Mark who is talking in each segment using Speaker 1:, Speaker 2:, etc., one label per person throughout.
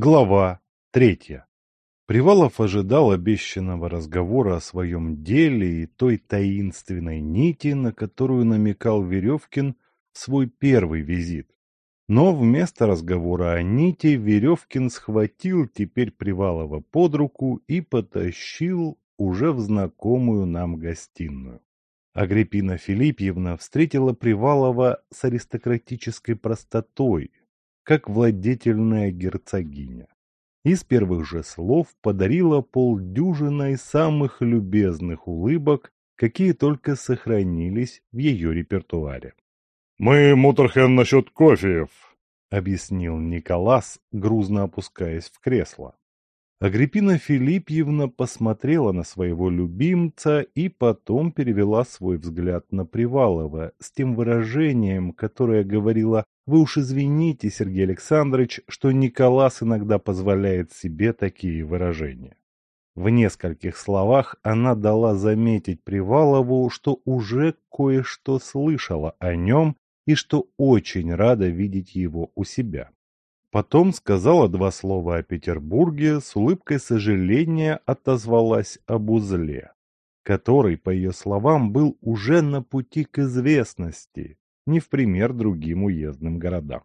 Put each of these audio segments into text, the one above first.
Speaker 1: Глава третья. Привалов ожидал обещанного разговора о своем деле и той таинственной нити, на которую намекал Веревкин в свой первый визит. Но вместо разговора о нити Веревкин схватил теперь Привалова под руку и потащил уже в знакомую нам гостиную. Агриппина Филиппьевна встретила Привалова с аристократической простотой, как владетельная герцогиня. Из первых же слов подарила полдюжиной самых любезных улыбок, какие только сохранились в ее репертуаре.
Speaker 2: «Мы, Мутерхен, насчет кофеев», —
Speaker 1: объяснил Николас, грузно опускаясь в кресло. Агриппина Филиппьевна посмотрела на своего любимца и потом перевела свой взгляд на Привалова с тем выражением, которое говорило «Вы уж извините, Сергей Александрович, что Николас иногда позволяет себе такие выражения». В нескольких словах она дала заметить Привалову, что уже кое-что слышала о нем и что очень рада видеть его у себя. Потом сказала два слова о Петербурге, с улыбкой сожаления отозвалась об узле, который, по ее словам, был уже на пути к известности, не в пример другим уездным городам.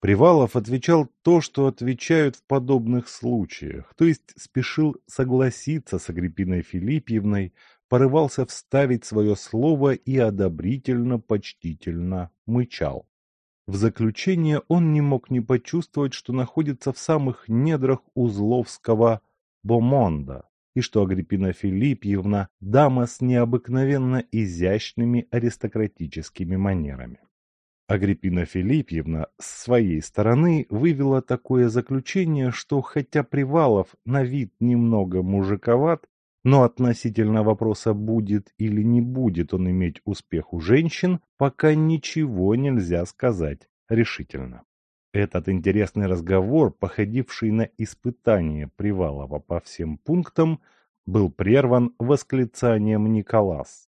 Speaker 1: Привалов отвечал то, что отвечают в подобных случаях, то есть спешил согласиться с Агриппиной Филиппьевной, порывался вставить свое слово и одобрительно-почтительно мычал. В заключение он не мог не почувствовать, что находится в самых недрах узловского бомонда, и что Агриппина Филиппьевна – дама с необыкновенно изящными аристократическими манерами. Агриппина Филиппьевна с своей стороны вывела такое заключение, что хотя Привалов на вид немного мужиковат, но относительно вопроса, будет или не будет он иметь успех у женщин, пока ничего нельзя сказать решительно. Этот интересный разговор, походивший на испытание Привалова по всем пунктам, был прерван восклицанием Николас.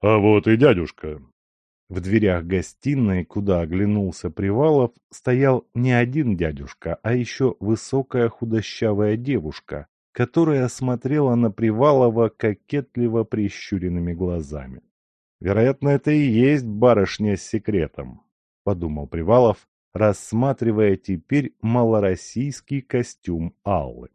Speaker 2: «А вот и дядюшка!»
Speaker 1: В дверях гостиной, куда оглянулся Привалов, стоял не один дядюшка, а еще высокая худощавая девушка, которая смотрела на Привалова кокетливо прищуренными глазами. «Вероятно, это и есть барышня с секретом», — подумал Привалов, рассматривая теперь малороссийский костюм Аллы.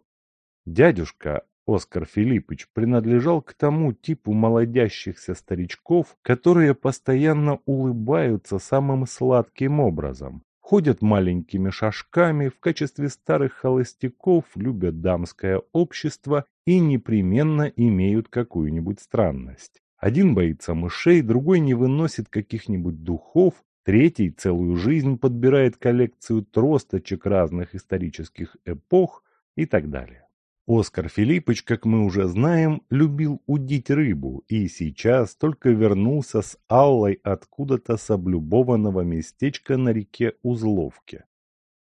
Speaker 1: Дядюшка Оскар Филиппович принадлежал к тому типу молодящихся старичков, которые постоянно улыбаются самым сладким образом, ходят маленькими шажками, в качестве старых холостяков любят дамское общество и непременно имеют какую-нибудь странность. Один боится мышей, другой не выносит каких-нибудь духов, третий целую жизнь подбирает коллекцию тросточек разных исторических эпох и так далее. Оскар Филиппович, как мы уже знаем, любил удить рыбу и сейчас только вернулся с Аллой откуда-то с облюбованного местечка на реке Узловке.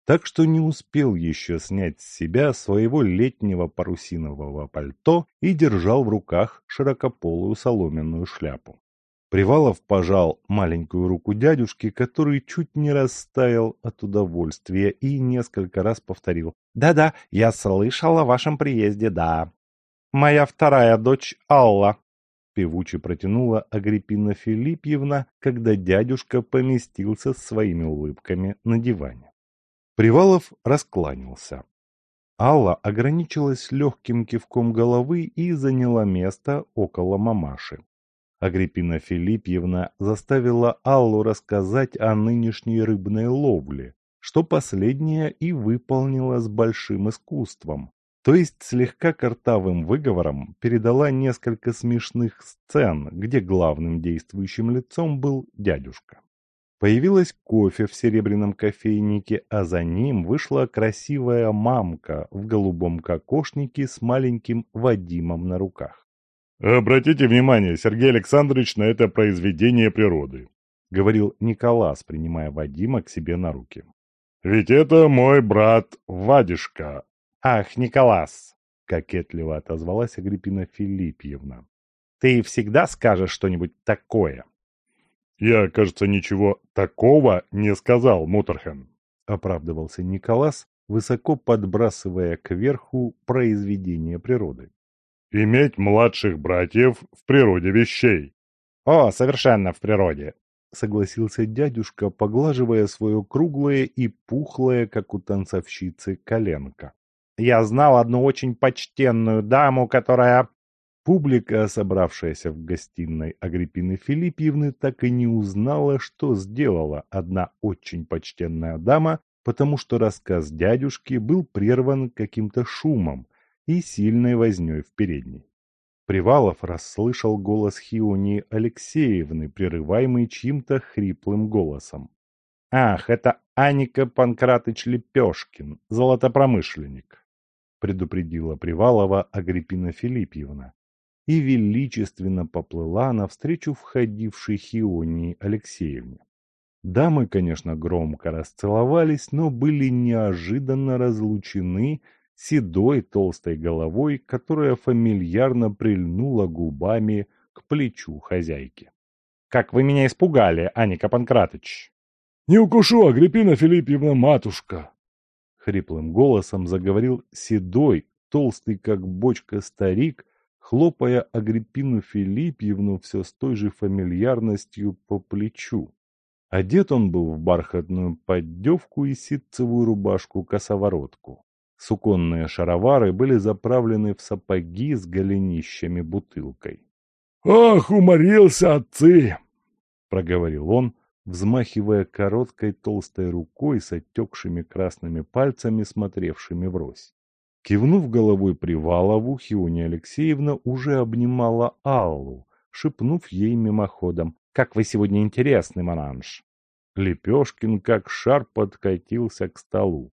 Speaker 1: Так что не успел еще снять с себя своего летнего парусинового пальто и держал в руках широкополую соломенную шляпу. Привалов пожал маленькую руку дядюшки, который чуть не растаял от удовольствия и несколько раз повторил «Да-да, я слышал о вашем приезде, да. Моя вторая дочь Алла», — певуче протянула Агриппина Филиппьевна, когда дядюшка поместился с своими улыбками на диване. Привалов раскланялся. Алла ограничилась легким кивком головы и заняла место около мамаши. Агриппина Филиппьевна заставила Аллу рассказать о нынешней рыбной ловле, что последняя и выполнила с большим искусством, то есть слегка картавым выговором передала несколько смешных сцен, где главным действующим лицом был дядюшка. Появилась кофе в серебряном кофейнике, а за ним вышла красивая мамка в голубом кокошнике с маленьким Вадимом на руках.
Speaker 2: «Обратите внимание, Сергей Александрович, на это произведение природы», — говорил Николас, принимая Вадима к себе на руки. «Ведь это мой брат Вадишка».
Speaker 1: «Ах, Николас!» — кокетливо отозвалась Агриппина Филиппьевна. «Ты всегда скажешь что-нибудь такое?»
Speaker 2: «Я, кажется, ничего такого не сказал, Мутерхен», — оправдывался Николас,
Speaker 1: высоко подбрасывая кверху произведение природы.
Speaker 2: «Иметь младших братьев в природе вещей».
Speaker 1: «О, совершенно в природе», — согласился дядюшка, поглаживая свое круглое и пухлое, как у танцовщицы, коленко. «Я знал одну очень почтенную даму, которая...» Публика, собравшаяся в гостиной Агриппины Филиппьевны, так и не узнала, что сделала одна очень почтенная дама, потому что рассказ дядюшки был прерван каким-то шумом и сильной вознёй в передней. Привалов расслышал голос Хионии Алексеевны, прерываемый чьим-то хриплым голосом. «Ах, это Аника Панкратыч Лепешкин, золотопромышленник!» предупредила Привалова Агриппина Филиппьевна и величественно поплыла навстречу входившей Хионии Алексеевне. Дамы, конечно, громко расцеловались, но были неожиданно разлучены седой толстой головой, которая фамильярно прильнула губами к плечу хозяйки. «Как вы меня испугали, Аника Панкратыч!»
Speaker 2: «Не укушу, Агриппина Филиппьевна, матушка!»
Speaker 1: Хриплым голосом заговорил седой, толстый как бочка старик, хлопая Агриппину Филиппьевну все с той же фамильярностью по плечу. Одет он был в бархатную поддевку и ситцевую рубашку-косоворотку. Суконные шаровары были заправлены в сапоги с голенищами бутылкой.
Speaker 2: «Ах, уморился отцы!» — проговорил он, взмахивая короткой толстой рукой с отекшими красными пальцами, смотревшими врозь. Кивнув головой Привалову, Хиония Алексеевна уже обнимала Аллу, шепнув ей мимоходом «Как вы сегодня интересный, Мананж!» Лепешкин как шар подкатился к столу.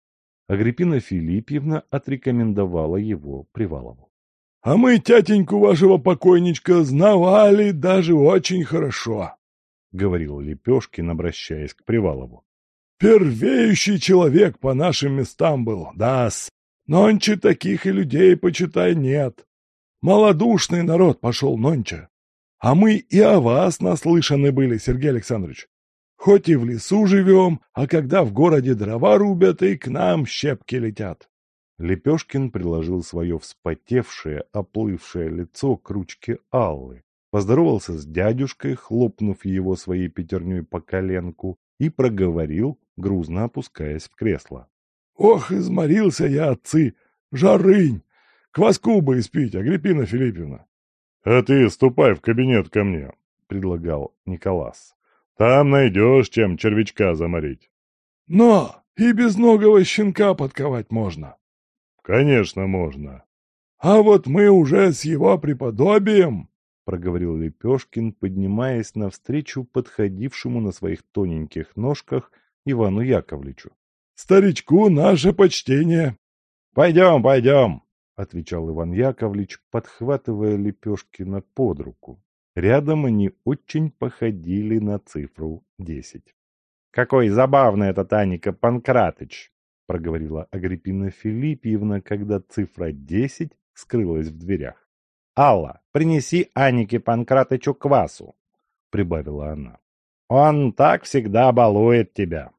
Speaker 2: Агриппина Филиппьевна отрекомендовала его Привалову. — А мы тятеньку вашего покойничка знавали даже очень хорошо, — говорил Лепешкин, обращаясь к Привалову. — Первеющий человек по нашим местам был, да-с. Нонче таких и людей, почитай, нет. Молодушный народ пошел нонче. А мы и о вас наслышаны были, Сергей Александрович. Хоть и в лесу живем, а когда в городе дрова рубят, и к нам щепки летят.
Speaker 1: Лепешкин приложил свое вспотевшее, оплывшее лицо к ручке Аллы, поздоровался с дядюшкой, хлопнув его своей пятерней по коленку, и проговорил, грузно опускаясь в кресло.
Speaker 2: Ох, изморился я, отцы! Жарынь! Кваску бы испить, Агриппина Филипповна. — А ты ступай в кабинет ко мне, — предлагал Николас. — Там найдешь, чем червячка заморить. — Но и без безногого щенка подковать можно. — Конечно, можно. — А вот мы уже с его преподобием, — проговорил Лепешкин, поднимаясь навстречу подходившему на своих тоненьких ножках Ивану Яковлевичу. Старичку наше почтение. — Пойдем, пойдем, — отвечал Иван Яковлевич, подхватывая Лепешкина под руку. Рядом они очень походили на цифру десять. — Какой забавный этот Аника Панкратыч! — проговорила Агриппина Филиппьевна, когда цифра десять скрылась в дверях. — Алла, принеси Анике Панкратычу квасу, — прибавила она. — Он так всегда балует тебя.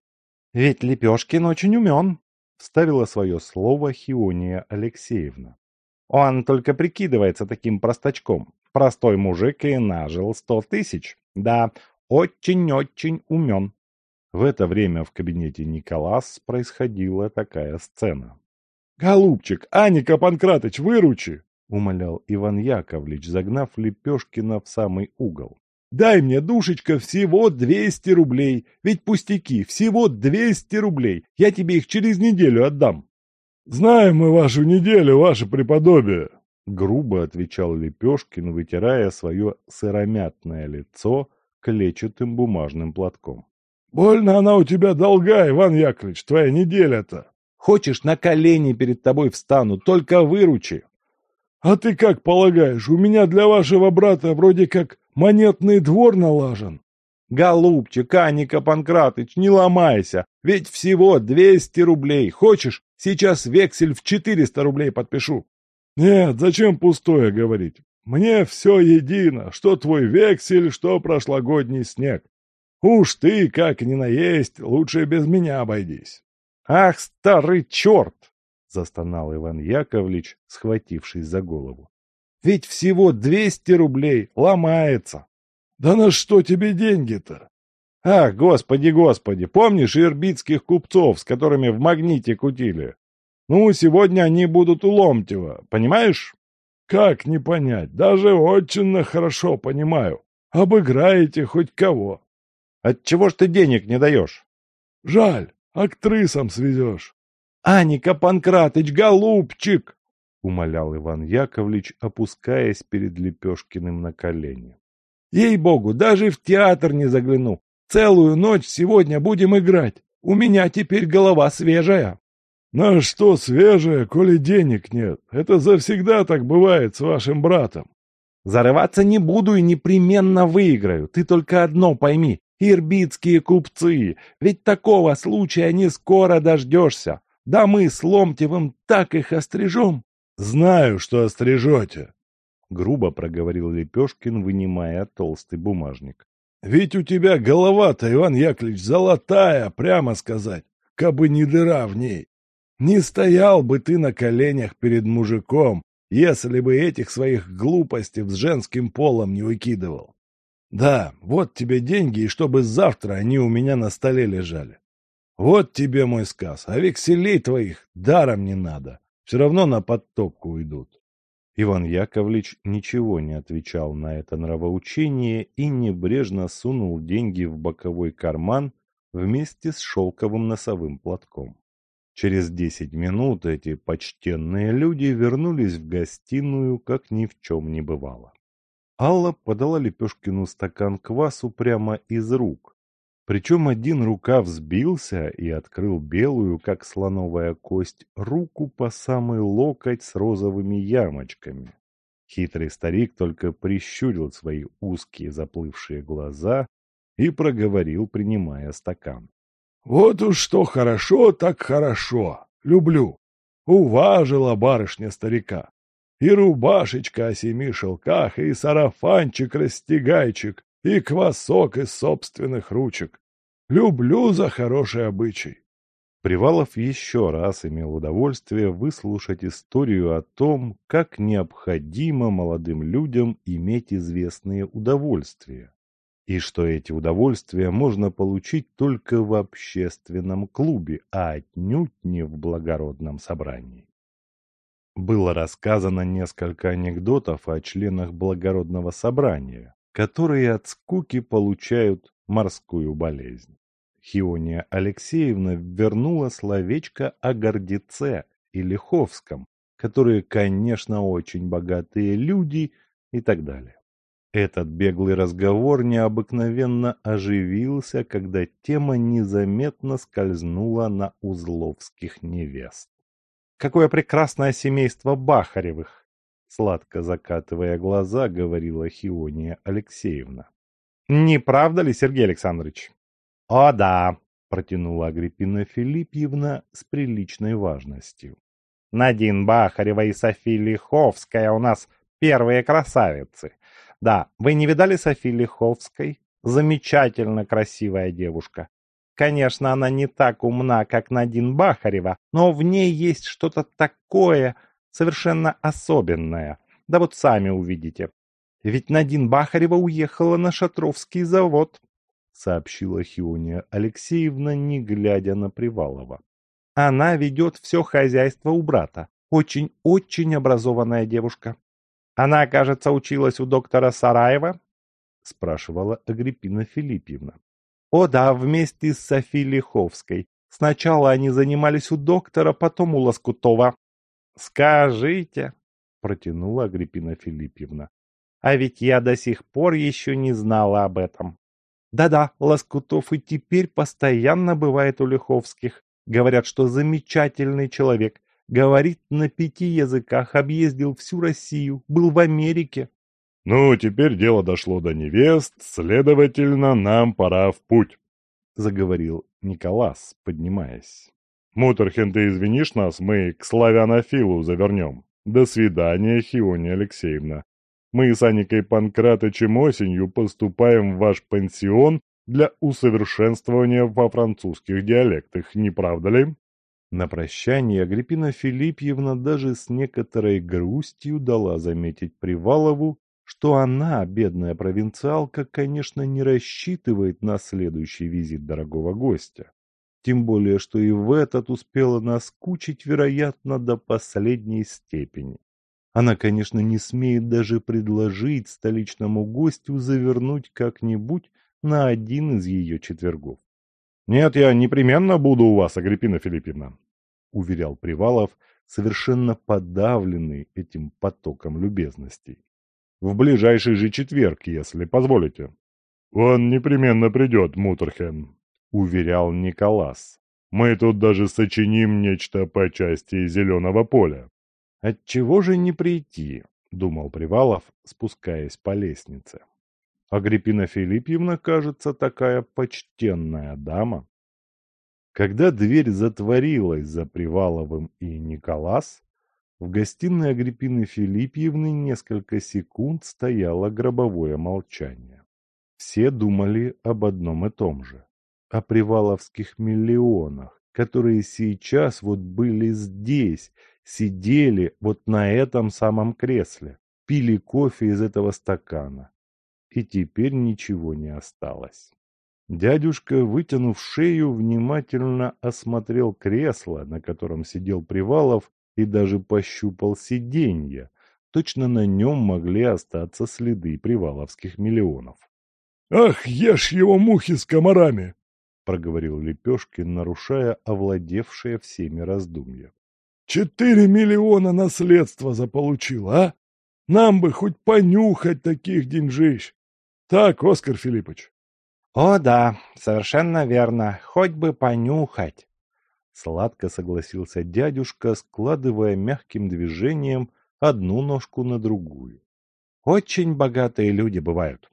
Speaker 2: «Ведь Лепешкин очень умен», — вставила свое слово Хиония Алексеевна. «Он только прикидывается таким простачком. Простой мужик и нажил сто тысяч. Да, очень-очень умен». В это время в кабинете Николас происходила такая сцена. «Голубчик, Аника Панкратыч, выручи!»
Speaker 1: — умолял Иван Яковлевич, загнав Лепешкина в самый угол.
Speaker 2: Дай мне, душечка, всего 200 рублей. Ведь пустяки, всего 200 рублей. Я тебе их через неделю отдам. Знаем мы вашу неделю, ваше преподобие.
Speaker 1: Грубо отвечал Лепешкин, вытирая свое сыромятное лицо клетчатым бумажным платком.
Speaker 2: Больно она у тебя долга, Иван Яковлевич, твоя неделя-то.
Speaker 1: Хочешь, на колени перед тобой встану, только выручи.
Speaker 2: А ты как полагаешь, у меня для вашего брата вроде как монетный двор налажен?
Speaker 1: Голубчик, Аника Панкратыч, не ломайся, ведь всего 200 рублей. Хочешь, сейчас вексель в 400 рублей подпишу?
Speaker 2: Нет, зачем пустое говорить? Мне все едино, что твой вексель, что прошлогодний снег. Уж ты, как ни наесть, лучше без меня обойдись.
Speaker 1: «Ах, старый черт!» — застонал Иван Яковлевич, схватившись за голову. «Ведь всего двести рублей ломается!»
Speaker 2: «Да на что тебе деньги-то?»
Speaker 1: «Ах, господи, господи! Помнишь ирбитских купцов, с которыми в магните кутили? Ну, сегодня они будут у Ломтева, понимаешь?»
Speaker 2: «Как не понять? Даже очень хорошо понимаю. Обыграете хоть кого».
Speaker 1: «Отчего ж ты денег не даешь?»
Speaker 2: «Жаль, актрисам свезешь».
Speaker 1: «Аника Панкратыч, голубчик!» — умолял Иван Яковлевич, опускаясь перед Лепешкиным на колени. «Ей-богу, даже в театр не загляну. Целую ночь сегодня будем играть. У меня теперь голова свежая».
Speaker 2: «На что свежая, коли денег нет? Это завсегда так бывает с вашим братом».
Speaker 1: «Зарываться не буду и непременно выиграю. Ты только одно пойми. Ирбитские купцы. Ведь такого случая не скоро дождешься. Да мы с Ломтевым так их острижем.
Speaker 2: Знаю, что острижете.
Speaker 1: Грубо проговорил Лепешкин, вынимая толстый бумажник.
Speaker 2: Ведь у тебя голова-то, Иван Яковлевич, золотая, прямо сказать, кабы не дыра в ней. Не стоял бы ты на коленях перед мужиком, если бы этих своих глупостей с женским полом не выкидывал. Да, вот тебе деньги, и чтобы завтра они у меня на столе лежали. Вот тебе мой сказ, а векселей твоих даром не надо, все равно на подтопку уйдут.
Speaker 1: Иван Яковлевич ничего не отвечал на это нравоучение и небрежно сунул деньги в боковой карман вместе с шелковым носовым платком. Через десять минут эти почтенные люди вернулись в гостиную, как ни в чем не бывало. Алла подала Лепешкину стакан квасу прямо из рук. Причем один рукав сбился и открыл белую, как слоновая кость, руку по самый локоть с розовыми ямочками. Хитрый старик только прищурил свои узкие заплывшие глаза и проговорил, принимая стакан.
Speaker 2: — Вот уж что хорошо, так хорошо. Люблю. Уважила барышня старика. И рубашечка о семи шелках, и сарафанчик-растягайчик, и квасок из собственных ручек. Люблю за хороший обычай.
Speaker 1: Привалов еще раз имел удовольствие выслушать историю о том, как необходимо молодым людям иметь известные удовольствия, и что эти удовольствия можно получить только в общественном клубе, а отнюдь не в благородном собрании. Было рассказано несколько анекдотов о членах благородного собрания, которые от скуки получают морскую болезнь. Хиония Алексеевна вернула словечко о гордеце и Лиховском, которые, конечно, очень богатые люди и так далее. Этот беглый разговор необыкновенно оживился, когда тема незаметно скользнула на узловских невест. Какое прекрасное семейство Бахаревых! Сладко закатывая глаза, говорила Хиония Алексеевна. Не правда ли, Сергей Александрович? О да, протянула Агриппина Филиппьевна с приличной важностью. Надин Бахарева и София Лиховская у нас первые красавицы. Да, вы не видали Софии Лиховской? Замечательно красивая девушка. Конечно, она не так умна, как Надин Бахарева, но в ней есть что-то такое совершенно особенное. Да вот сами увидите. Ведь Надин Бахарева уехала на Шатровский завод, сообщила Хиония Алексеевна, не глядя на Привалова. Она ведет все хозяйство у брата. Очень-очень образованная девушка. Она, кажется, училась у доктора Сараева? спрашивала Агриппина Филиппьевна. О да, вместе с Софией Лиховской. Сначала они занимались у доктора, потом у Лоскутова. Скажите, протянула Агриппина Филиппьевна. А ведь я до сих пор еще не знала об этом. Да-да, Лоскутов и теперь постоянно бывает у Лиховских. Говорят, что замечательный человек. Говорит на пяти языках, объездил всю Россию, был в Америке.
Speaker 2: «Ну, теперь дело дошло до невест, следовательно, нам пора в путь», — заговорил Николас, поднимаясь. «Мутерхен, ты извинишь нас, мы к славянофилу завернем. До свидания, Хиония Алексеевна. Мы с Аникой Панкратычем осенью поступаем в ваш пансион для усовершенствования во французских диалектах, не правда ли?»
Speaker 1: На прощание Агриппина Филиппьевна даже с некоторой грустью дала заметить Привалову, что она, бедная провинциалка, конечно, не рассчитывает на следующий визит дорогого гостя. Тем более, что и в этот успела наскучить, вероятно, до последней степени. Она, конечно, не смеет даже предложить столичному гостю завернуть как-нибудь на один из ее четвергов.
Speaker 2: «Нет, я непременно буду у вас, Агриппина Филипповна», — уверял Привалов, совершенно подавленный этим потоком любезностей. «В ближайший же четверг, если позволите». «Он непременно придет, Мутерхен», — уверял Николас. «Мы тут даже сочиним нечто по части зеленого поля».
Speaker 1: «Отчего же не прийти?» — думал Привалов, спускаясь по лестнице. Агриппина Филиппьевна, кажется, такая почтенная дама. Когда дверь затворилась за Приваловым и Николас, в гостиной Агриппины Филиппьевны несколько секунд стояло гробовое молчание. Все думали об одном и том же о приваловских миллионах, которые сейчас вот были здесь, сидели вот на этом самом кресле, пили кофе из этого стакана. И теперь ничего не осталось. Дядюшка, вытянув шею, внимательно осмотрел кресло, на котором сидел Привалов, и даже пощупал сиденье. Точно на нем могли остаться следы приваловских миллионов.
Speaker 2: «Ах, ешь его мухи с комарами!»
Speaker 1: проговорил Лепешкин, нарушая овладевшее всеми раздумья.
Speaker 2: «Четыре миллиона наследства заполучил, а? Нам бы хоть понюхать таких деньжищ. Так, Оскар Филиппович?»
Speaker 1: «О да, совершенно верно, хоть бы понюхать!» Сладко согласился дядюшка, складывая мягким движением одну ножку на другую. «Очень богатые люди бывают.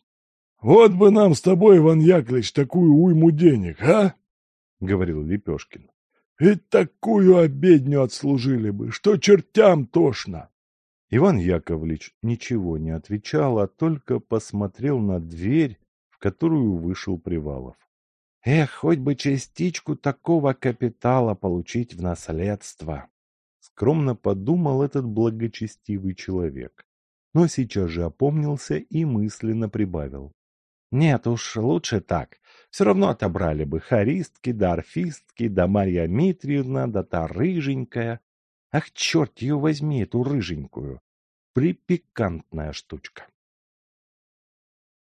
Speaker 2: «Вот бы нам с тобой, Иван Яковлевич, такую уйму денег, а?» — говорил Лепешкин. «Ведь такую обедню отслужили бы, что чертям тошно!»
Speaker 1: Иван Яковлевич ничего не отвечал, а только посмотрел на дверь, в которую вышел Привалов. «Эх, хоть бы частичку такого капитала получить в наследство!» Скромно подумал этот благочестивый человек, но сейчас же опомнился и мысленно прибавил. Нет уж, лучше так. Все равно отобрали бы харистки, да орфистки, да Марья Митриевна, да та рыженькая. Ах, черт ее возьми, эту рыженькую. Припикантная штучка.